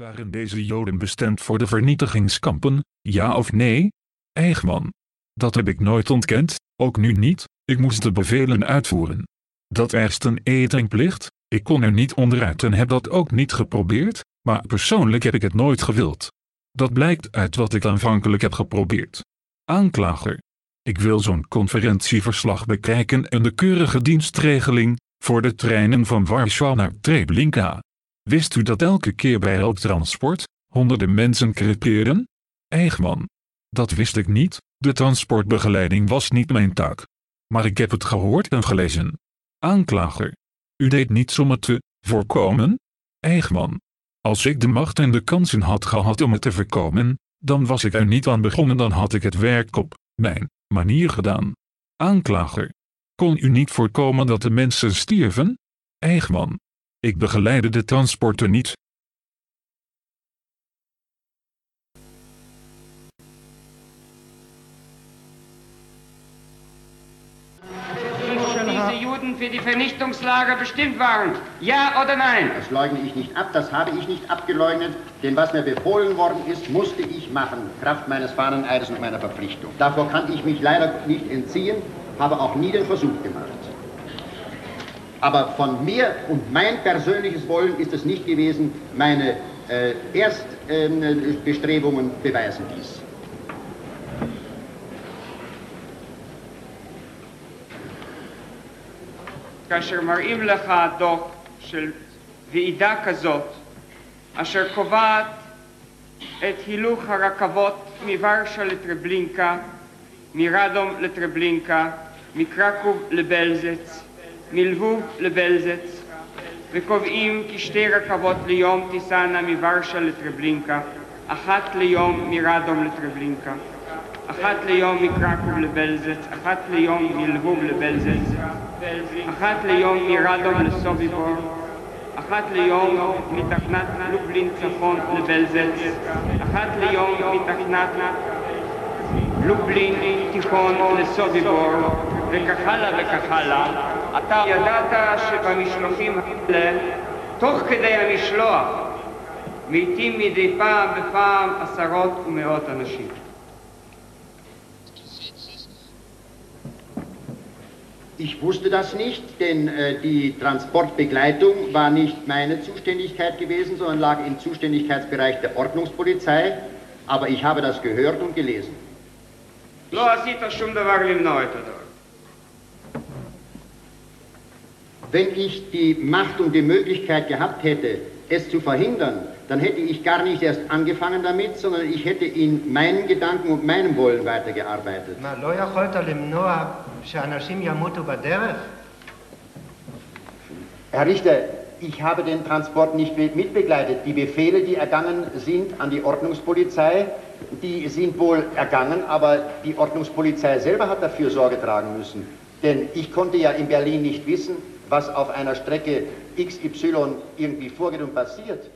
Waren deze Joden bestemd voor de vernietigingskampen, ja of nee? Eigman. Dat heb ik nooit ontkend, ook nu niet, ik moest de bevelen uitvoeren. Dat erst een etenplicht, ik kon er niet onderuit en heb dat ook niet geprobeerd, maar persoonlijk heb ik het nooit gewild. Dat blijkt uit wat ik aanvankelijk heb geprobeerd. Aanklager. Ik wil zo'n conferentieverslag bekijken en de keurige dienstregeling, voor de treinen van Warschau naar Treblinka. Wist u dat elke keer bij elk transport, honderden mensen creperen? Eigman. Dat wist ik niet, de transportbegeleiding was niet mijn taak. Maar ik heb het gehoord en gelezen. Aanklager. U deed niets om het te voorkomen? Eigman. Als ik de macht en de kansen had gehad om het te voorkomen, dan was ik er niet aan begonnen, dan had ik het werk op mijn manier gedaan. Aanklager. Kon u niet voorkomen dat de mensen stierven? Eigman. Ik begeleidde de transporten niet. diese Juden für die Vernichtungslager bestimmt waren? Ja oder nein? Das leugne ich nicht ab, das habe ich nicht abgeleugnet, denn was mir befohlen worden ist, musste ich machen, Kraft meines Fahneneides und meiner Verpflichtung. Davor kann ich mich leider nicht entziehen, habe auch nie den Versuch gemacht. Aber von mir und mein persönliches Wollen ist es nicht gewesen, meine äh, Erstbestrebungen äh, beweisen dies. כאשר מראים לך דוח של ועידה כזאת, אשר קובעת את הילוך הרכבות מוורשה לטרבלינקה, מרדום לטרבלינקה, מקרקוב לבלזץ, מלבוב לבלזץ, וקובעים כי שתי רכבות ליום תיסענה מוורשה לטרבלינקה, אחת ליום מרדום לטרבלינקה. אחת ליום מקרקוב לבלזץ, אחת ליום מלבוב לבלזץ, אחת ליום מרדום לסוביבור, אחת ליום מתחנת לובלין צפון לבלזץ, אחת ליום מתחנת לובלין תיכון לסוביבור, וכך הלאה וכך הלאה. אתה ידעת שבמשלוחים האלה, תוך כדי המשלוח, מתים מדי פעם בפעם עשרות ומאות אנשים. Ich wusste das nicht, denn äh, die Transportbegleitung war nicht meine Zuständigkeit gewesen, sondern lag im Zuständigkeitsbereich der Ordnungspolizei. Aber ich habe das gehört und gelesen. Wenn ich die Macht und die Möglichkeit gehabt hätte, es zu verhindern, dann hätte ich gar nicht erst angefangen damit, sondern ich hätte in meinen Gedanken und meinem Wollen weitergearbeitet. Herr Richter, ich habe den Transport nicht mitbegleitet. Die Befehle, die ergangen sind an die Ordnungspolizei, die sind wohl ergangen, aber die Ordnungspolizei selber hat dafür Sorge tragen müssen. Denn ich konnte ja in Berlin nicht wissen, was auf einer Strecke XY irgendwie vorgeht und passiert.